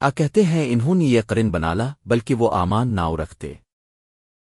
آ کہتے ہیں انہوں نے یہ قرن بنالا بلکہ وہ آمان ناؤ رکھتے۔